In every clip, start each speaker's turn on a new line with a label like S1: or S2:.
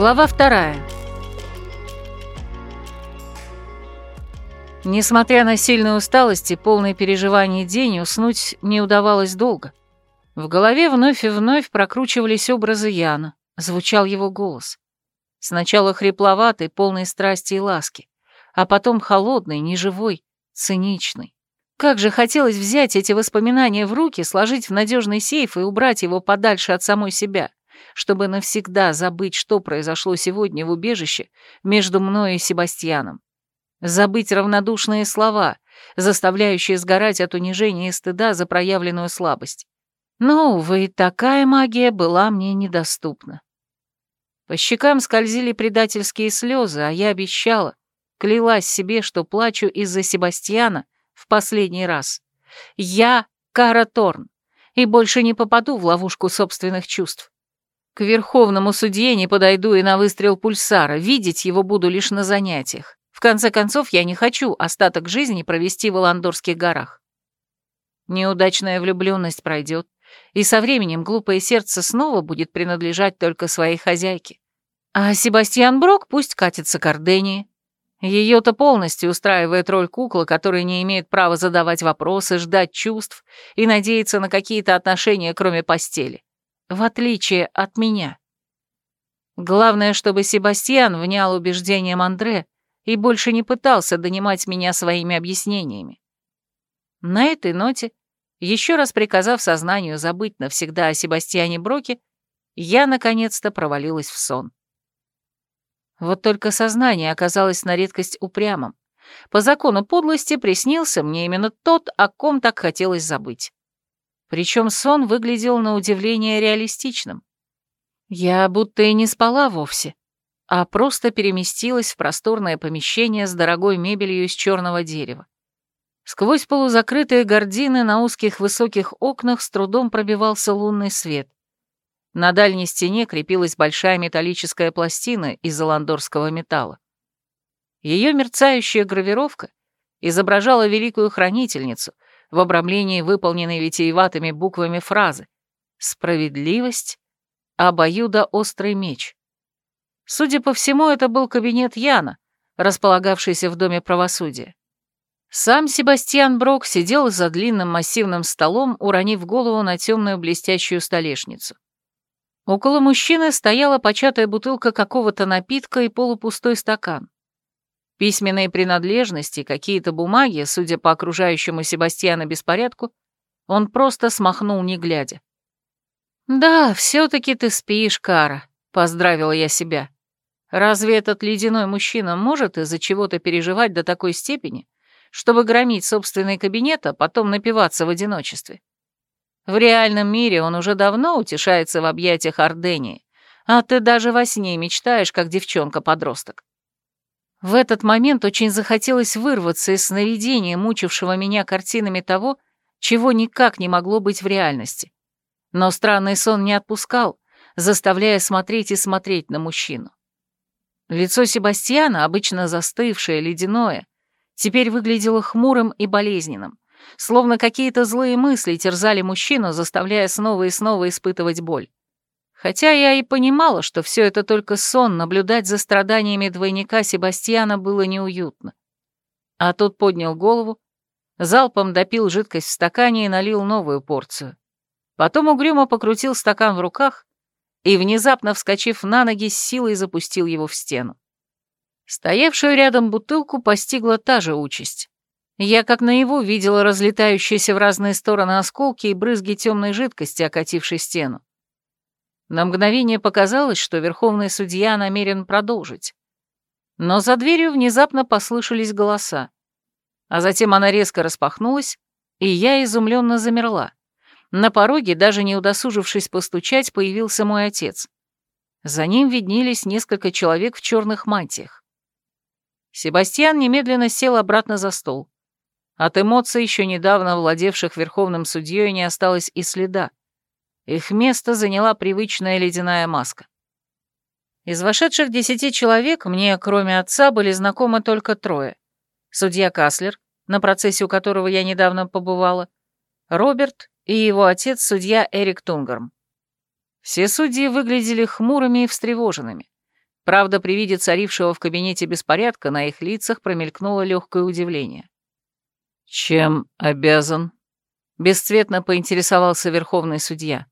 S1: Глава вторая. Несмотря на сильную усталость и полное переживание день, уснуть не удавалось долго. В голове вновь и вновь прокручивались образы Яна, звучал его голос. Сначала хрипловатый, полный страсти и ласки, а потом холодный, неживой, циничный. Как же хотелось взять эти воспоминания в руки, сложить в надежный сейф и убрать его подальше от самой себя, чтобы навсегда забыть, что произошло сегодня в убежище между мной и Себастьяном. Забыть равнодушные слова, заставляющие сгорать от унижения и стыда за проявленную слабость. Но, увы, такая магия была мне недоступна. По щекам скользили предательские слезы, а я обещала, клялась себе, что плачу из-за Себастьяна в последний раз. Я Кара Торн, и больше не попаду в ловушку собственных чувств. К верховному судье не подойду и на выстрел пульсара, видеть его буду лишь на занятиях. В конце концов, я не хочу остаток жизни провести в Аландорских горах. Неудачная влюбленность пройдет, и со временем глупое сердце снова будет принадлежать только своей хозяйке. А Себастьян Брок пусть катится к Ордении. Ее-то полностью устраивает роль куклы, которая не имеет права задавать вопросы, ждать чувств и надеяться на какие-то отношения, кроме постели. В отличие от меня. Главное, чтобы Себастьян внял убеждением Андре и больше не пытался донимать меня своими объяснениями. На этой ноте, еще раз приказав сознанию забыть навсегда о Себастьяне Броке, я наконец-то провалилась в сон. Вот только сознание оказалось на редкость упрямым. По закону подлости приснился мне именно тот, о ком так хотелось забыть. Причем сон выглядел на удивление реалистичным. Я будто и не спала вовсе, а просто переместилась в просторное помещение с дорогой мебелью из черного дерева. Сквозь полузакрытые гардины на узких высоких окнах с трудом пробивался лунный свет. На дальней стене крепилась большая металлическая пластина из аландорского металла. Ее мерцающая гравировка изображала великую хранительницу в обрамлении выполненной витиеватыми буквами фразы «Справедливость, обоюдо-острый меч». Судя по всему, это был кабинет Яна, располагавшийся в Доме правосудия. Сам Себастьян Брок сидел за длинным массивным столом, уронив голову на темную блестящую столешницу. Около мужчины стояла початая бутылка какого-то напитка и полупустой стакан. Письменные принадлежности, какие-то бумаги, судя по окружающему Себастьяна беспорядку, он просто смахнул, не глядя. «Да, все-таки ты спишь, Кара», — поздравила я себя. «Разве этот ледяной мужчина может из-за чего-то переживать до такой степени, чтобы громить собственный кабинет, а потом напиваться в одиночестве?» В реальном мире он уже давно утешается в объятиях Ордении, а ты даже во сне мечтаешь, как девчонка-подросток. В этот момент очень захотелось вырваться из сновидения, мучившего меня картинами того, чего никак не могло быть в реальности. Но странный сон не отпускал, заставляя смотреть и смотреть на мужчину. Лицо Себастьяна, обычно застывшее, ледяное, теперь выглядело хмурым и болезненным словно какие-то злые мысли терзали мужчину, заставляя снова и снова испытывать боль. Хотя я и понимала, что все это только сон, наблюдать за страданиями двойника Себастьяна было неуютно. А тот поднял голову, залпом допил жидкость в стакане и налил новую порцию. Потом угрюмо покрутил стакан в руках и, внезапно вскочив на ноги, с силой запустил его в стену. Стоявшую рядом бутылку постигла та же участь. Я как наяву видела разлетающиеся в разные стороны осколки и брызги темной жидкости, окатившей стену. На мгновение показалось, что верховный судья намерен продолжить. Но за дверью внезапно послышались голоса. А затем она резко распахнулась, и я изумленно замерла. На пороге, даже не удосужившись постучать, появился мой отец. За ним виднелись несколько человек в черных мантиях. Себастьян немедленно сел обратно за стол. От эмоций, еще недавно владевших верховным судьей, не осталось и следа. Их место заняла привычная ледяная маска. Из вошедших десяти человек мне, кроме отца, были знакомы только трое. Судья Каслер, на процессе у которого я недавно побывала, Роберт и его отец, судья Эрик Тунгарм. Все судьи выглядели хмурыми и встревоженными. Правда, при виде царившего в кабинете беспорядка на их лицах промелькнуло легкое удивление. «Чем обязан?» — бесцветно поинтересовался верховный судья.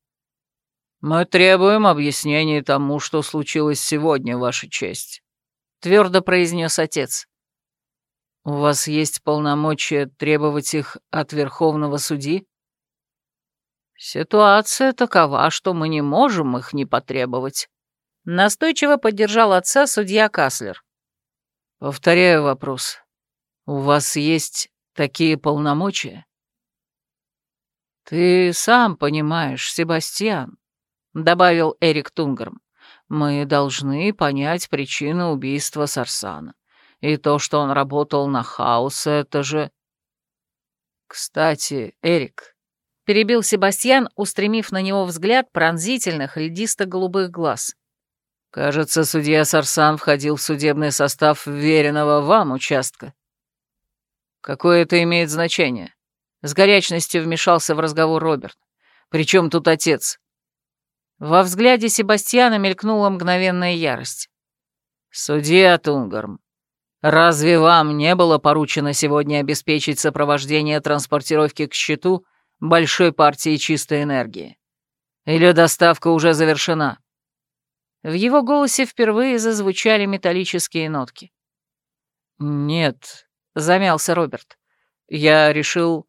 S1: «Мы требуем объяснений тому, что случилось сегодня, Ваша честь», — твердо произнес отец. «У вас есть полномочия требовать их от верховного судьи?» «Ситуация такова, что мы не можем их не потребовать», Настойчиво поддержал отца судья Каслер. «Повторяю вопрос. У вас есть такие полномочия?» «Ты сам понимаешь, Себастьян», — добавил Эрик Тунгарм. «Мы должны понять причину убийства Сарсана. И то, что он работал на хаос, это же...» «Кстати, Эрик», — перебил Себастьян, устремив на него взгляд пронзительных льдисто-голубых глаз. Кажется, судья Сарсан входил в судебный состав веренного вам участка. Какое это имеет значение? С горячностью вмешался в разговор Роберт. Причем тут отец? Во взгляде Себастьяна мелькнула мгновенная ярость. «Судья Тунгарм, разве вам не было поручено сегодня обеспечить сопровождение транспортировки к счету большой партии чистой энергии? Или доставка уже завершена?» В его голосе впервые зазвучали металлические нотки. «Нет», — замялся Роберт. «Я решил...»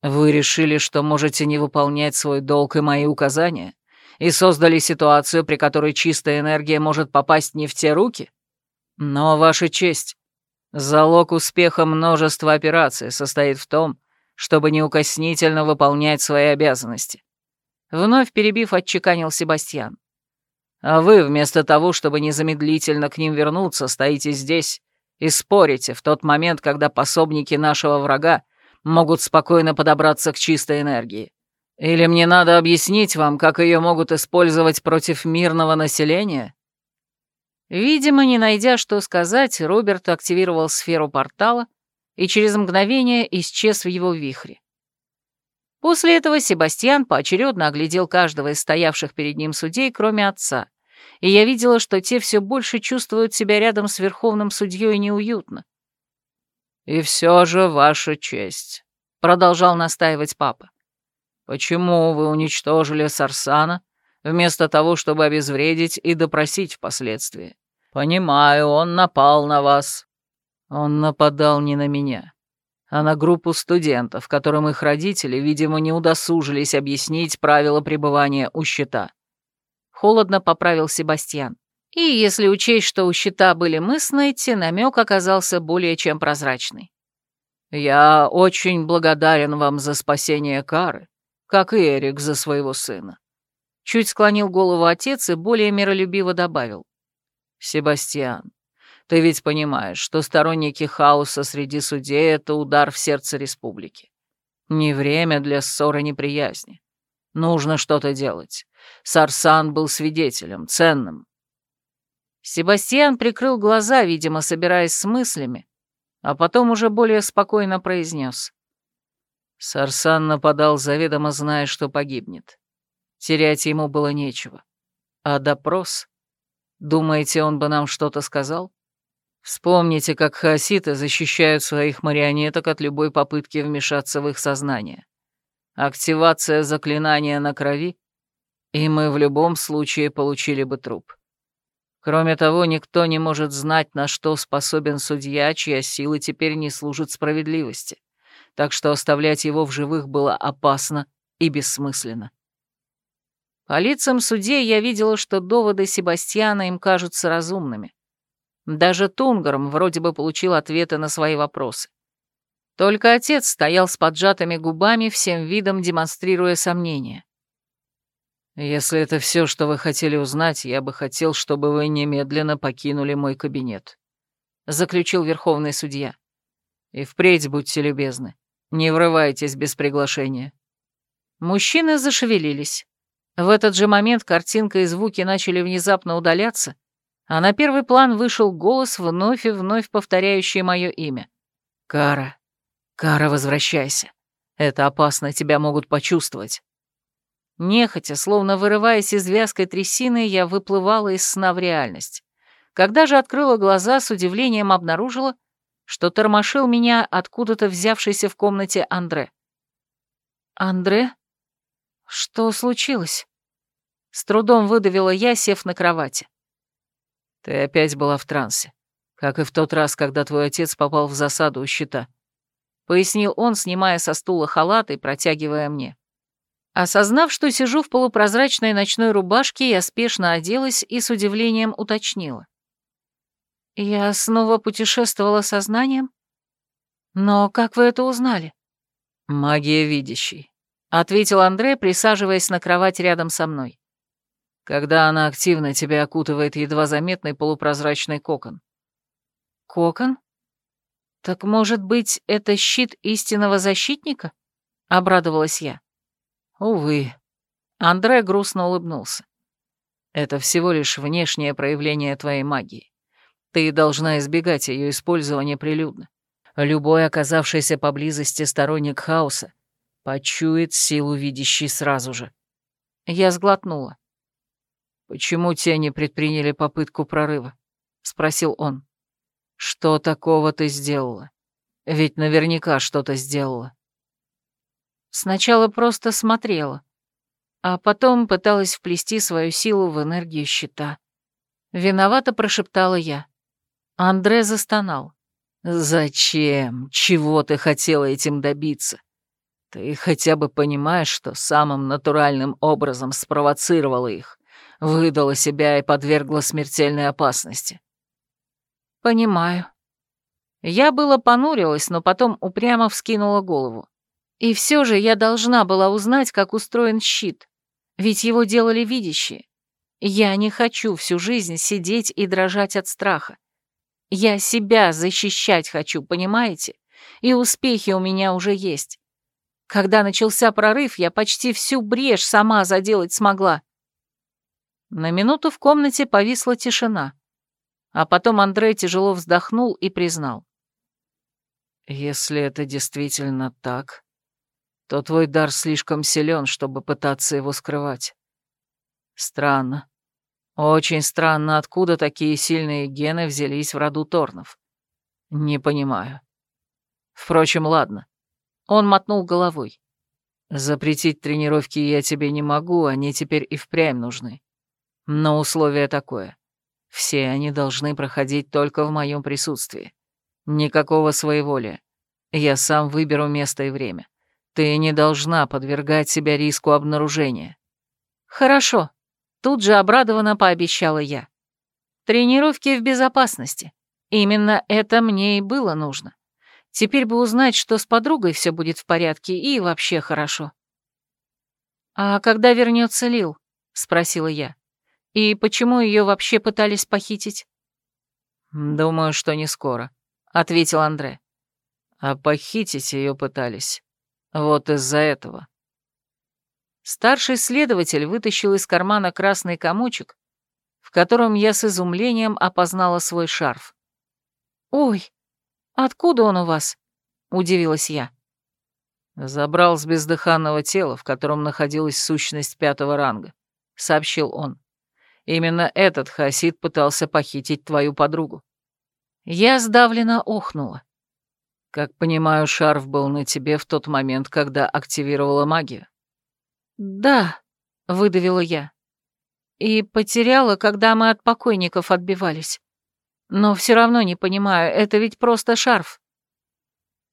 S1: «Вы решили, что можете не выполнять свой долг и мои указания, и создали ситуацию, при которой чистая энергия может попасть не в те руки? Но, Ваша честь, залог успеха множества операций состоит в том, чтобы неукоснительно выполнять свои обязанности». Вновь перебив, отчеканил Себастьян. А вы, вместо того, чтобы незамедлительно к ним вернуться, стоите здесь и спорите в тот момент, когда пособники нашего врага могут спокойно подобраться к чистой энергии. Или мне надо объяснить вам, как ее могут использовать против мирного населения?» Видимо, не найдя что сказать, Роберт активировал сферу портала и через мгновение исчез в его вихре. После этого Себастьян поочередно оглядел каждого из стоявших перед ним судей, кроме отца, и я видела, что те все больше чувствуют себя рядом с верховным судьей неуютно. «И все же ваша честь», — продолжал настаивать папа. «Почему вы уничтожили Сарсана, вместо того, чтобы обезвредить и допросить впоследствии? Понимаю, он напал на вас». Он нападал не на меня а на группу студентов, которым их родители, видимо, не удосужились объяснить правила пребывания у щита. Холодно поправил Себастьян. И если учесть, что у щита были мы с Нетти, намек оказался более чем прозрачный. «Я очень благодарен вам за спасение Кары, как и Эрик за своего сына». Чуть склонил голову отец и более миролюбиво добавил. «Себастьян, ты ведь понимаешь, что сторонники хаоса среди судей — это удар в сердце республики. Не время для ссоры неприязни. Нужно что-то делать. Сарсан был свидетелем, ценным. Себастьян прикрыл глаза, видимо, собираясь с мыслями, а потом уже более спокойно произнес. Сарсан нападал, заведомо зная, что погибнет. Терять ему было нечего. А допрос? Думаете, он бы нам что-то сказал? Вспомните, как хаоситы защищают своих марионеток от любой попытки вмешаться в их сознание. Активация заклинания на крови, и мы в любом случае получили бы труп. Кроме того, никто не может знать, на что способен судья, чья сила теперь не служит справедливости, так что оставлять его в живых было опасно и бессмысленно. По лицам судей я видела, что доводы Себастьяна им кажутся разумными. Даже Тунгарм вроде бы получил ответы на свои вопросы. Только отец стоял с поджатыми губами, всем видом демонстрируя сомнения. «Если это все, что вы хотели узнать, я бы хотел, чтобы вы немедленно покинули мой кабинет», — заключил верховный судья. «И впредь будьте любезны, не врывайтесь без приглашения». Мужчины зашевелились. В этот же момент картинка и звуки начали внезапно удаляться, а на первый план вышел голос, вновь и вновь повторяющий мое имя. «Кара, Кара, возвращайся. Это опасно, тебя могут почувствовать». Нехотя, словно вырываясь из вязкой трясины, я выплывала из сна в реальность. Когда же открыла глаза, с удивлением обнаружила, что тормошил меня откуда-то взявшийся в комнате Андре. «Андре? Что случилось?» С трудом выдавила я, сев на кровати.
S2: «Ты опять была в трансе, как и в тот раз, когда твой отец попал в засаду у щита», — пояснил он, снимая со стула халат и протягивая мне. Осознав, что сижу в полупрозрачной ночной рубашке, я спешно оделась и с удивлением уточнила. «Я снова путешествовала сознанием? Но как вы это узнали?» «Магия видящей», — ответил Андрей, присаживаясь на кровать рядом со мной. «Когда она активна, тебя окутывает едва заметный полупрозрачный кокон».
S1: «Кокон? Так, может быть, это щит истинного защитника?» — обрадовалась я.
S2: Увы. Андре грустно улыбнулся. Это всего лишь внешнее проявление твоей магии. Ты должна избегать ее использования прилюдно. Любой оказавшийся поблизости сторонник хаоса почует силу видящей сразу же.
S1: Я сглотнула.
S2: «Почему те не предприняли попытку прорыва?» — спросил он. «Что такого ты сделала? Ведь наверняка что-то сделала».
S1: Сначала просто смотрела, а потом пыталась вплести свою силу в энергию щита. Виновато прошептала я. Андре застонал.
S2: «Зачем? Чего ты хотела этим добиться? Ты хотя бы понимаешь, что самым натуральным образом спровоцировала их, выдала себя и подвергла смертельной опасности?»
S1: «Понимаю». Я было понурилась, но потом упрямо вскинула голову. И все же я должна была узнать, как устроен щит, ведь его делали видящие. Я не хочу всю жизнь сидеть и дрожать от страха. Я себя защищать хочу, понимаете? И успехи у меня уже есть. Когда начался прорыв, я почти всю брешь сама заделать смогла. На минуту в комнате повисла тишина, а потом Андрей тяжело вздохнул и признал.
S2: «Если это действительно так, то твой дар слишком силен, чтобы пытаться его скрывать. Странно. Очень странно, откуда такие сильные гены взялись в роду Торнов. Не понимаю. Впрочем, ладно. Он мотнул головой. Запретить тренировки я тебе не могу, они теперь и впрямь нужны. Но условие такое. Все они должны проходить только в моем присутствии. Никакого своеволия. Я сам выберу место и время. Ты не должна подвергать себя риску обнаружения.
S1: Хорошо. Тут же обрадованно пообещала я. Тренировки в безопасности. Именно это мне и было нужно. Теперь бы узнать, что с подругой все будет в порядке и вообще хорошо. «А когда вернется Лил?» — спросила я. «И почему ее вообще пытались похитить?»
S2: «Думаю, что не скоро», — ответил Андре. «А похитить ее пытались вот из-за этого.
S1: Старший следователь вытащил из кармана красный комочек, в котором я с изумлением опознала свой шарф. «Ой, откуда он у вас?» — удивилась я.
S2: «Забрал с бездыханного тела, в котором находилась сущность пятого ранга», — сообщил он. «Именно этот Хасид пытался похитить твою подругу».
S1: Я сдавленно охнула.
S2: Как понимаю, шарф был на тебе в тот момент, когда активировала магию.
S1: Да, выдавила я. И потеряла, когда мы от покойников отбивались. Но все равно не понимаю, это ведь просто шарф.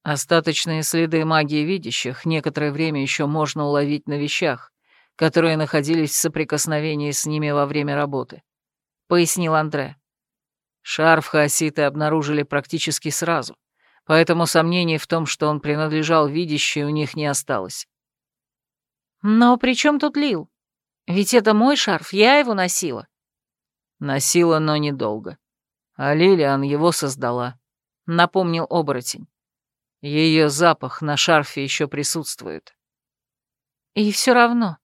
S2: Остаточные следы магии видящих некоторое время еще можно уловить на вещах, которые находились в соприкосновении с ними во время работы, пояснил Андре. Шарф хаоситы обнаружили практически сразу поэтому сомнений в том, что он принадлежал видящей, у них не осталось.
S1: «Но при чем тут Лил? Ведь это мой шарф, я его носила».
S2: «Носила, но недолго. А Лилиан его создала», — напомнил оборотень. Ее запах на шарфе еще присутствует.
S1: И все равно,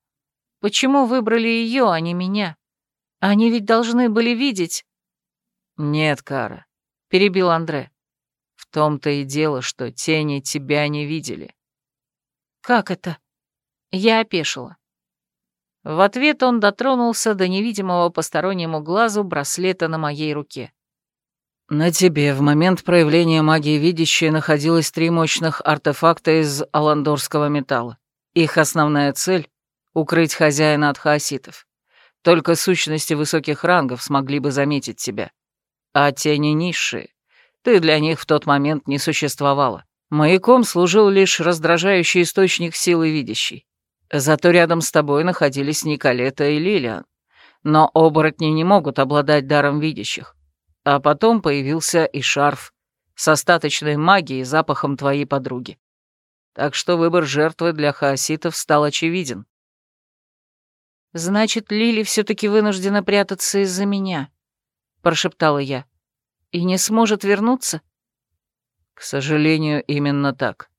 S1: почему выбрали ее, а не меня? Они ведь должны были видеть.
S2: Нет, Кара, перебил Андре. В том-то и дело, что тени тебя не видели.
S1: Как это? Я опешила. В ответ он дотронулся до невидимого постороннему глазу браслета на моей руке.
S2: «На тебе в момент проявления магии видящей находилось три мощных артефакта из аландорского металла. Их основная цель — укрыть хозяина от хаоситов. Только сущности высоких рангов смогли бы заметить тебя. А тени низшие, ты для них в тот момент не существовала. Маяком служил лишь раздражающий источник силы видящей. Зато рядом с тобой находились Николета и Лилиан. Но оборотни не могут обладать даром видящих. А потом появился и шарф с остаточной магией и запахом твоей подруги. Так что выбор жертвы для хаоситов стал очевиден.
S1: «Значит, Лили все таки вынуждена прятаться из-за меня», — прошептала я. «И не сможет вернуться?»
S2: «К сожалению, именно так».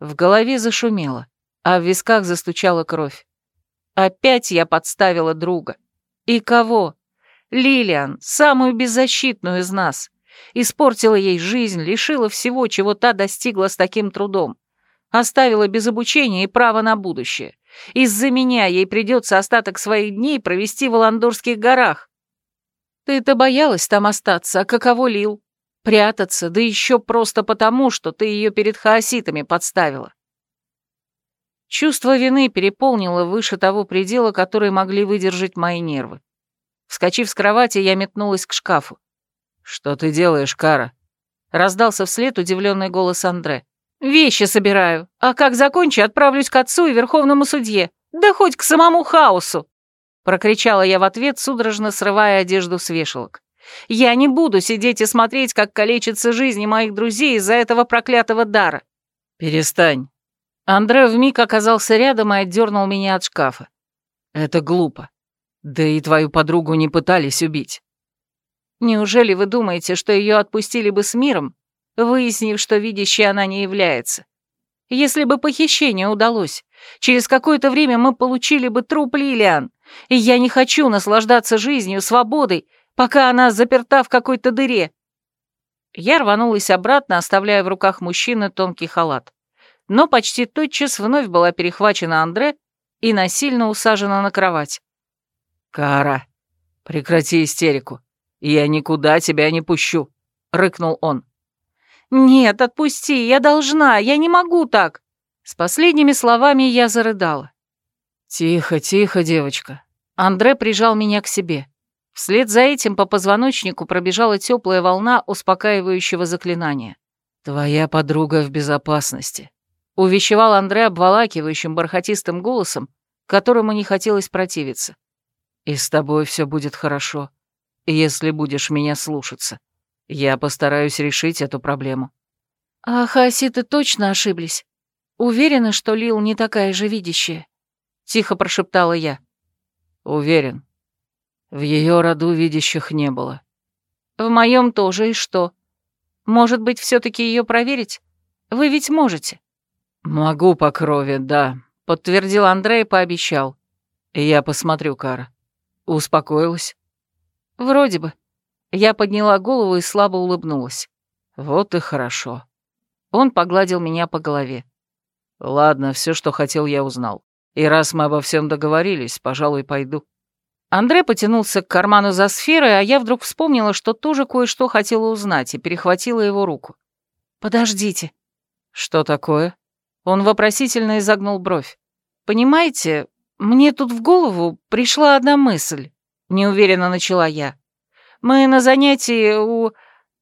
S1: В голове зашумело, а в висках застучала кровь. Опять я подставила друга. И кого? Лилиан, самую беззащитную из нас. Испортила ей жизнь, лишила всего, чего та достигла с таким трудом. Оставила без обучения и права на будущее. Из-за меня ей придется остаток своих дней провести в Аландорских горах. Ты-то боялась там остаться, а каково Лил? Прятаться, да еще просто потому, что ты ее перед хаоситами подставила. Чувство вины переполнило выше того предела, который могли выдержать мои нервы. Вскочив с кровати, я метнулась к шкафу.
S2: «Что ты делаешь, Кара?»
S1: Раздался вслед удивленный голос Андре. «Вещи собираю, а как закончу, отправлюсь к отцу и верховному судье, да хоть к самому хаосу!» Прокричала я в ответ, судорожно срывая одежду с вешалок. «Я не буду сидеть и смотреть, как калечится жизни моих друзей из-за этого проклятого дара».
S2: «Перестань».
S1: Андре вмиг оказался рядом и отдернул меня от шкафа.
S2: «Это глупо. Да и твою подругу не пытались убить».
S1: «Неужели вы думаете, что ее отпустили бы с миром, выяснив, что видящей она не является? Если бы похищение удалось, через какое-то время мы получили бы труп Лилиан, и я не хочу наслаждаться жизнью, свободой, пока она заперта в какой-то дыре». Я рванулась обратно, оставляя в руках мужчины тонкий халат. Но почти тотчас вновь была перехвачена Андре и насильно усажена на кровать.
S2: «Кара, прекрати истерику. Я никуда тебя не пущу», — рыкнул он.
S1: «Нет, отпусти, я должна, я не могу так!» С последними словами я зарыдала.
S2: «Тихо, тихо, девочка».
S1: Андре прижал меня к себе. Вслед за этим по позвоночнику пробежала теплая волна успокаивающего заклинания.
S2: «Твоя подруга в безопасности», —
S1: увещевал Андре обволакивающим бархатистым голосом, которому не хотелось противиться.
S2: «И с тобой все будет хорошо, если будешь меня слушаться. Я постараюсь решить эту проблему».
S1: «А хаоситы точно ошиблись? Уверена, что Лил не такая же видящая?» — тихо прошептала я.
S2: «Уверен. В ее роду видящих не было».
S1: «В моем тоже, и что? Может быть, все таки ее проверить? Вы ведь можете?»
S2: «Могу по крови, да», — подтвердил Андрей и пообещал. «Я посмотрю, Кара. Успокоилась?»
S1: «Вроде бы». Я подняла голову и слабо улыбнулась.
S2: «Вот и хорошо».
S1: Он погладил меня по голове.
S2: «Ладно, все, что хотел, я узнал. И раз мы обо всем договорились, пожалуй, пойду».
S1: Андрей потянулся к карману за сферой, а я вдруг вспомнила, что тоже кое-что хотела узнать, и перехватила его руку. «Подождите».
S2: «Что такое?»
S1: Он вопросительно изогнул бровь. «Понимаете, мне тут в голову пришла одна мысль», — неуверенно начала я. Мы на занятии у...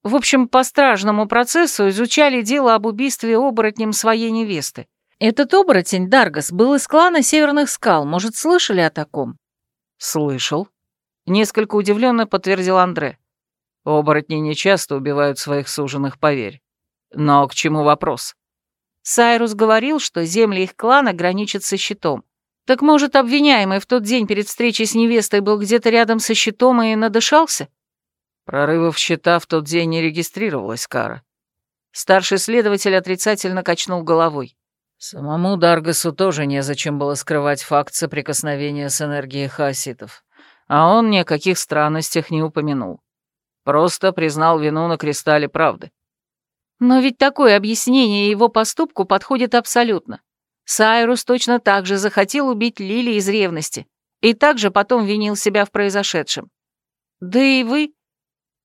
S1: В общем, по стражному процессу изучали дело об убийстве оборотнем своей невесты. Этот оборотень, Даргас, был из клана Северных Скал. Может, слышали о таком?
S2: Слышал.
S1: Несколько удивленно подтвердил Андре.
S2: Оборотни не часто убивают своих суженых, поверь. Но к чему вопрос?
S1: Сайрус говорил, что земли их клана граничат со щитом. Так может, обвиняемый в тот день перед встречей с невестой был где-то рядом со щитом и надышался?
S2: Прорывов счета в тот день не регистрировалась, Кара.
S1: Старший следователь отрицательно качнул головой.
S2: Самому Даргасу тоже незачем было скрывать факт соприкосновения с энергией хаоситов. А он ни о каких странностях не упомянул. Просто признал вину на кристалле правды.
S1: Но ведь такое объяснение его поступку подходит абсолютно. Сайрус точно так же захотел убить Лили из ревности и также потом винил себя в произошедшем. Да и вы...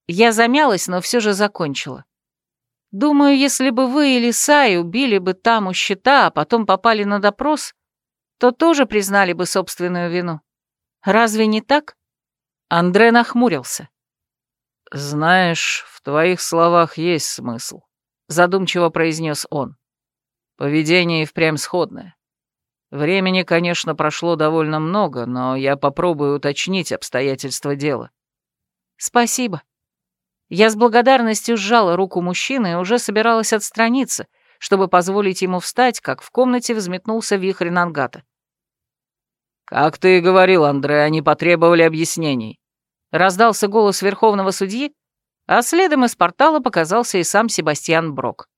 S1: Я замялась, но все же закончила. Думаю, если бы вы или Сай убили бы там у щита, а потом попали на допрос, то тоже признали бы собственную вину. Разве не так? Андре нахмурился.
S2: «Знаешь, в твоих словах есть смысл», — задумчиво произнес он. «Поведение и впрямь сходное. Времени, конечно, прошло довольно много, но я попробую уточнить обстоятельства дела».
S1: «Спасибо». Я с благодарностью сжала руку мужчины и уже собиралась отстраниться, чтобы позволить ему встать, как в комнате взметнулся вихрь Нангата.
S2: «Как ты и говорил, Андре, они потребовали объяснений».
S1: Раздался голос верховного судьи, а следом из портала показался и сам Себастьян Брок.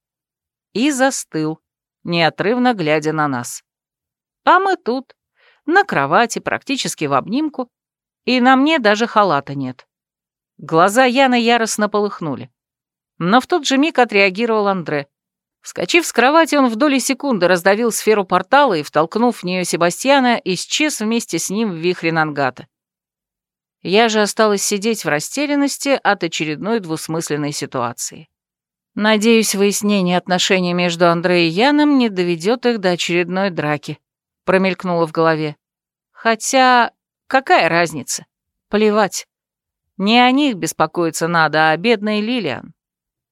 S1: И застыл, неотрывно глядя на нас. А мы тут, на кровати, практически в обнимку, и на мне даже халата нет. Глаза Яны яростно полыхнули. Но в тот же миг отреагировал Андре. Вскочив с кровати, он в доли секунды раздавил сферу портала и, втолкнув в нее Себастьяна, исчез вместе с ним в вихре Нангата. Я же осталась сидеть в растерянности от очередной двусмысленной ситуации. Надеюсь, выяснение отношений между Андре и Яном не доведет их до очередной драки, промелькнуло в голове. Хотя, какая разница? Плевать. Не о них беспокоиться надо, а о бедной Лилиан.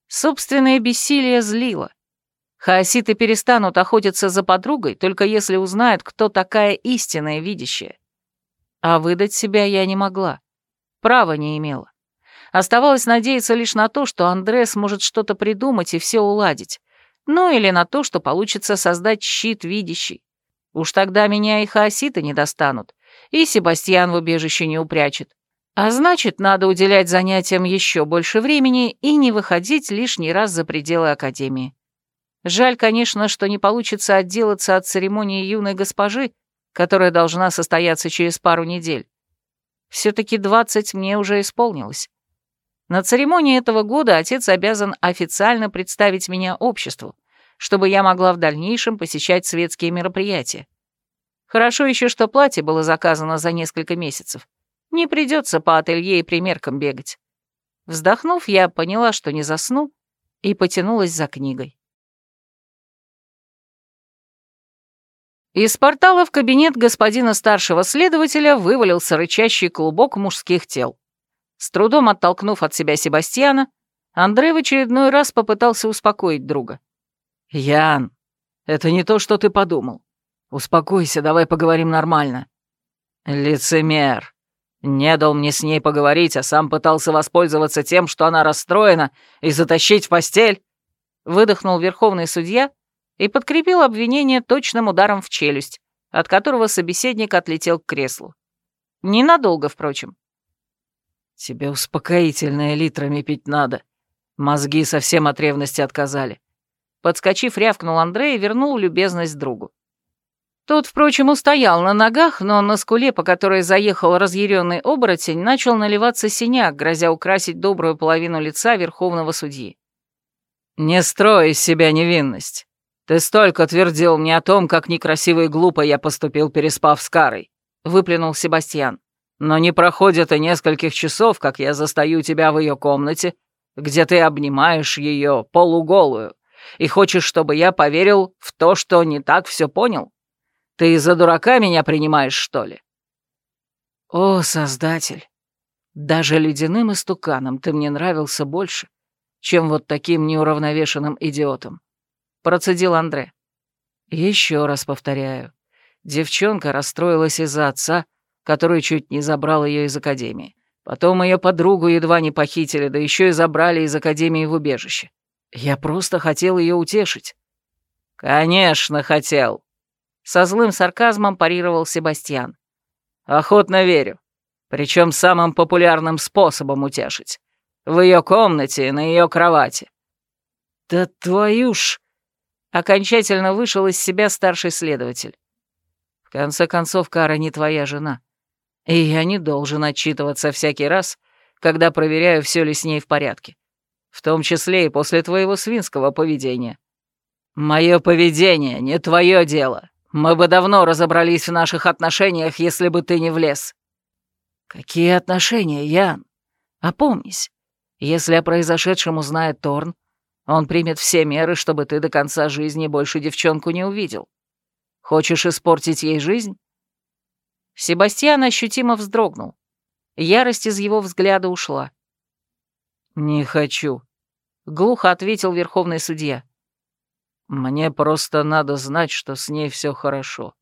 S1: Собственное бессилие злило. Хаоситы перестанут охотиться за подругой, только если узнают, кто такая истинная видящая. А выдать себя я не могла. Права не имела. Оставалось надеяться лишь на то, что Андре сможет что-то придумать и все уладить. Ну или на то, что получится создать щит видящий. Уж тогда меня и хаоситы не достанут, и Себастьян в убежище не упрячет. А значит, надо уделять занятиям еще больше времени и не выходить лишний раз за пределы Академии. Жаль, конечно, что не получится отделаться от церемонии юной госпожи, которая должна состояться через пару недель. Все-таки двадцать мне уже исполнилось. На церемонии этого года отец обязан официально представить меня обществу, чтобы я могла в дальнейшем посещать светские мероприятия. Хорошо еще, что платье было заказано за несколько месяцев. Не придется по ателье и примеркам бегать. Вздохнув, я поняла, что не засну, и потянулась за книгой. Из портала в кабинет господина старшего следователя вывалился рычащий клубок мужских тел. С трудом оттолкнув от себя Себастьяна, Андрей в очередной раз попытался успокоить друга.
S2: «Ян, это не то, что ты подумал. Успокойся, давай поговорим нормально». «Лицемер. Не дал мне с ней поговорить, а сам пытался воспользоваться тем, что она расстроена, и затащить в постель», — выдохнул верховный судья, — и подкрепил обвинение точным ударом в челюсть, от которого собеседник отлетел к креслу. Ненадолго, впрочем. «Тебе успокоительное литрами пить надо. Мозги совсем от ревности отказали».
S1: Подскочив, рявкнул Андрей и вернул любезность другу. Тот, впрочем, устоял на ногах, но на скуле, по которой заехал разъяренный оборотень, начал наливаться синяк, грозя украсить добрую половину лица верховного судьи.
S2: «Не строй из себя невинность. «Ты столько твердил мне о том, как некрасиво и глупо я поступил, переспав с Карой», — выплюнул Себастьян. «Но не проходит и нескольких часов, как я застаю тебя в ее комнате, где ты обнимаешь ее полуголую, и хочешь, чтобы я поверил в то, что не так все понял? Ты из-за дурака меня принимаешь, что ли?»
S1: «О, Создатель, даже ледяным истуканом ты мне нравился больше, чем вот таким неуравновешенным идиотом процедил Андре. Еще раз повторяю, девчонка расстроилась из-за отца, который чуть не забрал ее из академии. Потом ее подругу едва не похитили, да еще и забрали из академии в убежище. Я просто хотел ее утешить. Конечно, хотел. Со злым сарказмом парировал Себастьян. Охотно верю. Причем самым популярным способом утешить. В ее комнате, на ее кровати. Да твою ж... Окончательно вышел из себя старший следователь. В конце концов, Кара не твоя жена. И я не должен отчитываться всякий раз, когда проверяю, все ли с ней в порядке. В том числе и после твоего свинского поведения. Мое поведение не твое дело,
S2: Мы бы давно разобрались в наших отношениях, если бы ты не влез». «Какие отношения, Ян? Опомнись. Если о произошедшем узнает Торн, он примет все меры, чтобы ты до конца жизни больше девчонку не увидел. Хочешь испортить ей жизнь?»
S1: Себастьян ощутимо вздрогнул. Ярость из его взгляда ушла.
S2: «Не хочу», — глухо ответил верховный судья. «Мне просто надо знать, что с ней все хорошо.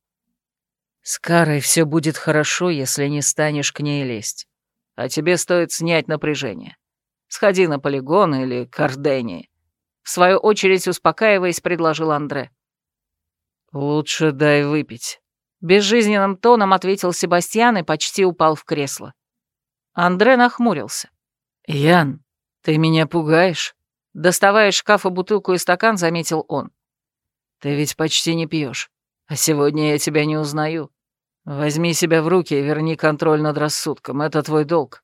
S2: С Карой все будет хорошо, если не станешь к ней лезть. А тебе стоит снять напряжение. Сходи на полигон или к Ордении. В свою очередь, успокаиваясь, предложил Андре. «Лучше дай выпить», — безжизненным тоном ответил Себастьян и почти упал в кресло. Андре нахмурился. «Ян, ты меня пугаешь?» Доставая из шкафа бутылку и стакан, заметил он. «Ты ведь почти не пьешь, а сегодня я тебя не узнаю. Возьми себя в руки и верни контроль над рассудком, это твой долг».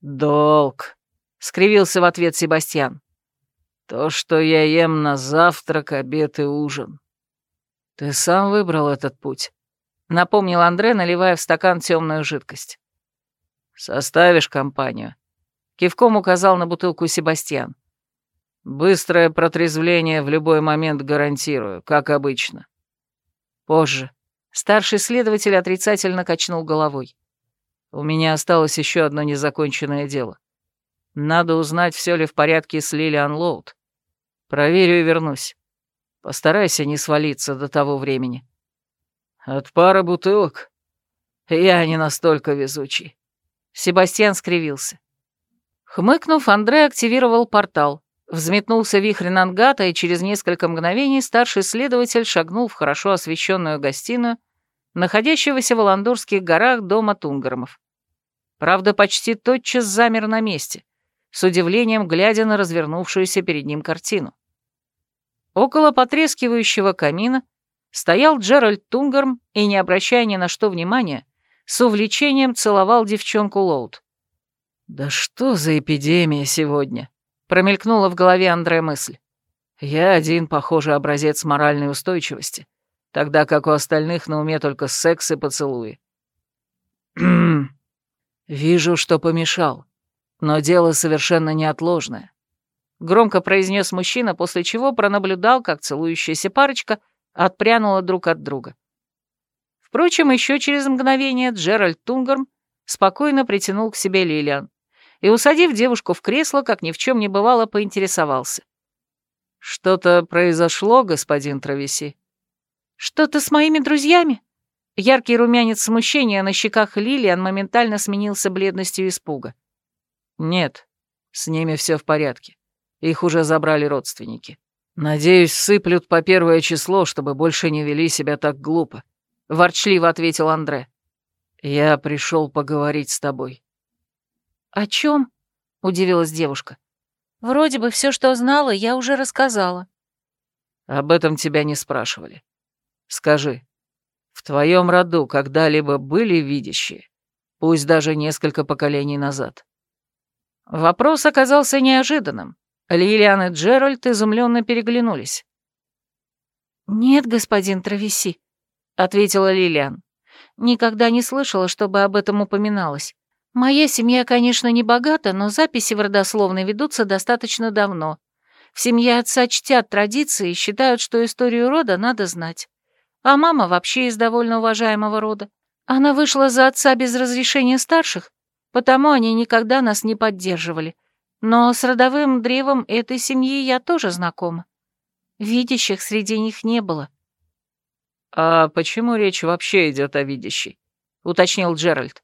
S2: «Долг», — скривился в ответ Себастьян. То, что я ем на завтрак, обед и ужин. Ты сам выбрал этот путь, напомнил Андре, наливая в стакан темную жидкость. Составишь компанию. Кивком указал на бутылку Себастьян. Быстрое протрезвление в любой момент гарантирую, как обычно. Позже. Старший следователь отрицательно качнул головой. У меня осталось еще одно незаконченное дело. Надо узнать, все ли в порядке с Лилиан Лоуд. Проверю и вернусь. Постарайся не свалиться до того времени. От пары бутылок? Я не настолько везучий. Себастьян скривился. Хмыкнув, Андре активировал портал. Взметнулся вихрь Нангата, и через несколько мгновений старший следователь шагнул в хорошо освещенную гостиную, находящегося в Аландорских горах дома Тунгармов. Правда, почти тотчас замер на месте, с удивлением глядя на развернувшуюся перед ним картину. Около потрескивающего камина стоял Джеральд Тунгарм и, не обращая ни на что внимания, с увлечением целовал девчонку Лоуд. «Да что за эпидемия сегодня?» — промелькнула в голове Андре мысль. «Я один, похожий образец моральной устойчивости, тогда как у остальных на уме только секс и поцелуи». «Вижу, что помешал, но дело совершенно неотложное. Громко произнес мужчина, после чего пронаблюдал, как целующаяся парочка отпрянула друг от друга. Впрочем, еще через мгновение Джеральд Тунгарм спокойно притянул к себе Лилиан и, усадив девушку в кресло, как ни в чем не бывало, поинтересовался. «Что-то произошло, господин Травеси?» «Что-то с моими друзьями?» Яркий румянец смущения на щеках Лилиан моментально сменился бледностью испуга. «Нет, с ними все в порядке. Их уже забрали родственники. Надеюсь, сыплют по первое число, чтобы больше не вели себя так глупо», — ворчливо ответил Андре. «Я пришел поговорить с тобой». «О чем? удивилась девушка. «Вроде бы все, что знала, я уже рассказала». «Об этом тебя не спрашивали. Скажи, в твоем роду когда-либо были видящие, пусть даже несколько поколений назад?» Вопрос оказался неожиданным. Лилиан и Джеральд изумленно переглянулись. «Нет, господин Травеси», — ответила Лилиан. «Никогда не слышала, чтобы об этом упоминалось. Моя семья, конечно, не богата, но записи в родословной ведутся достаточно давно. В семье отца чтят традиции и считают, что историю рода надо знать. А мама вообще из довольно уважаемого рода. Она вышла за отца без разрешения старших, потому они никогда нас не поддерживали. Но с родовым древом этой семьи я тоже знакома. Видящих среди них не было. «А почему речь вообще идет о видящей?» — уточнил Джеральд.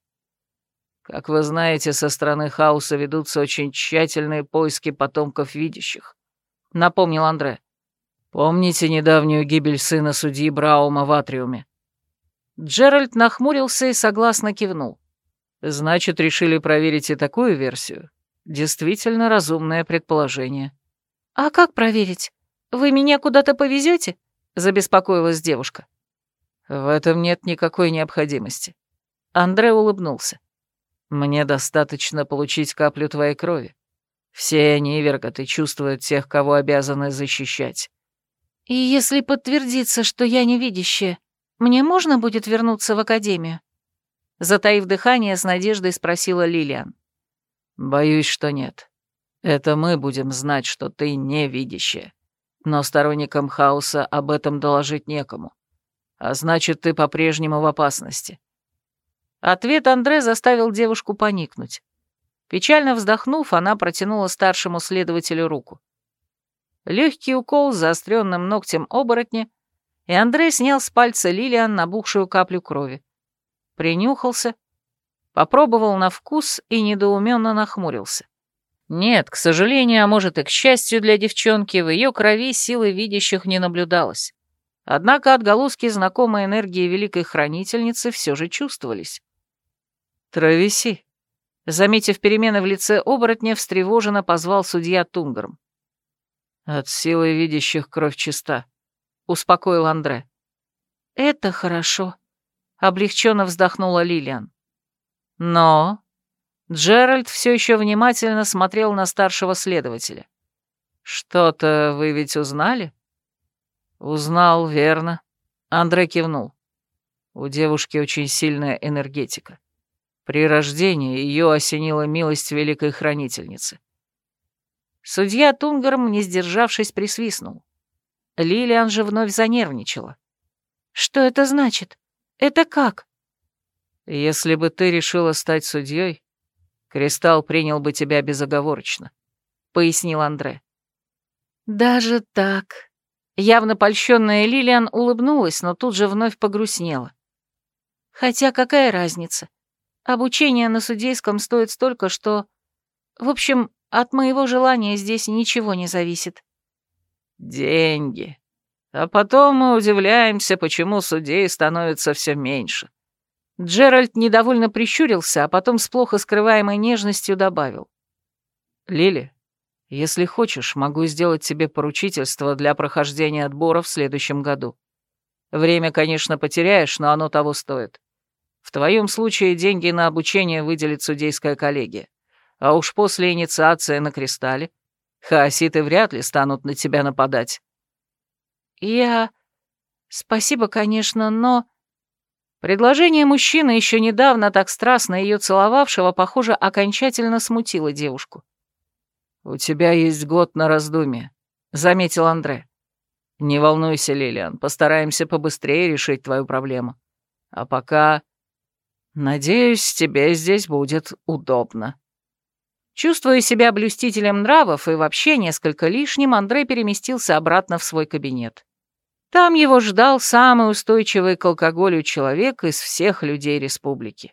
S2: «Как вы знаете, со стороны хаоса ведутся очень тщательные поиски потомков видящих», — напомнил Андре. «Помните недавнюю гибель сына судьи Браума в Атриуме?» Джеральд нахмурился и согласно кивнул. «Значит, решили проверить и такую версию?» Действительно разумное предположение. «А как проверить? Вы меня куда-то повезете? забеспокоилась девушка. «В этом нет никакой необходимости». Андре улыбнулся. «Мне достаточно получить каплю твоей крови. Все они, Веркоты, чувствуют тех, кого обязаны защищать». «И если подтвердится, что я невидящая,
S1: мне можно будет вернуться в академию?» Затаив дыхание, с надеждой спросила Лилиан.
S2: «Боюсь, что нет. Это мы будем знать, что ты невидящая. Но сторонникам хаоса об этом доложить некому. А значит, ты по-прежнему в опасности».
S1: Ответ Андре заставил девушку поникнуть. Печально вздохнув, она протянула старшему следователю руку. Легкий укол с заостренным ногтем оборотня, и Андрей снял с пальца Лилиан набухшую каплю крови. Принюхался, попробовал на вкус и недоуменно нахмурился. Нет, к сожалению, а может и к счастью для девчонки, в ее крови силы видящих не наблюдалось. Однако отголоски знакомой энергии Великой Хранительницы все же чувствовались.
S2: «Травеси»,
S1: заметив перемены в лице оборотня, встревоженно позвал судья Тунгарм.
S2: «От силы видящих кровь чиста», —
S1: успокоил Андре. «Это хорошо», — облегченно вздохнула Лилиан. Но Джеральд все еще внимательно смотрел на старшего следователя.
S2: «Что-то вы ведь узнали?» «Узнал, верно». Андре кивнул. У девушки очень сильная энергетика. При рождении ее осенила милость Великой Хранительницы.
S1: Судья Тунгарм, не сдержавшись, присвистнул. Лилиан же вновь занервничала. «Что это значит? Это как?»
S2: «Если бы ты решила стать судьей, Кристалл принял бы тебя безоговорочно», — пояснил Андре.
S1: «Даже так?» Явно польщенная Лилиан улыбнулась, но тут же вновь погрустнела. «Хотя какая разница? Обучение на судейском стоит столько, что... В общем, от моего желания здесь ничего не зависит».
S2: «Деньги. А потом мы удивляемся, почему судей становится все меньше».
S1: Джеральд недовольно прищурился, а потом с плохо скрываемой нежностью добавил.
S2: «Лили, если хочешь, могу сделать тебе поручительство для прохождения отбора в следующем году. Время, конечно, потеряешь, но оно того стоит. В твоем случае деньги на обучение выделит судейская коллегия. А уж после инициации на кристалле хаоситы вряд ли станут на тебя нападать.
S1: Я... Спасибо, конечно, но... Предложение мужчины, еще недавно так страстно ее целовавшего, похоже, окончательно смутило девушку.
S2: «У тебя есть год на раздумье», — заметил Андре. «Не волнуйся, Лилиан, постараемся побыстрее решить твою проблему. А пока... Надеюсь, тебе здесь будет удобно».
S1: Чувствуя себя блюстителем нравов и вообще несколько лишним, Андрей переместился обратно в свой кабинет. Там его ждал самый устойчивый к алкоголю человек из всех людей республики.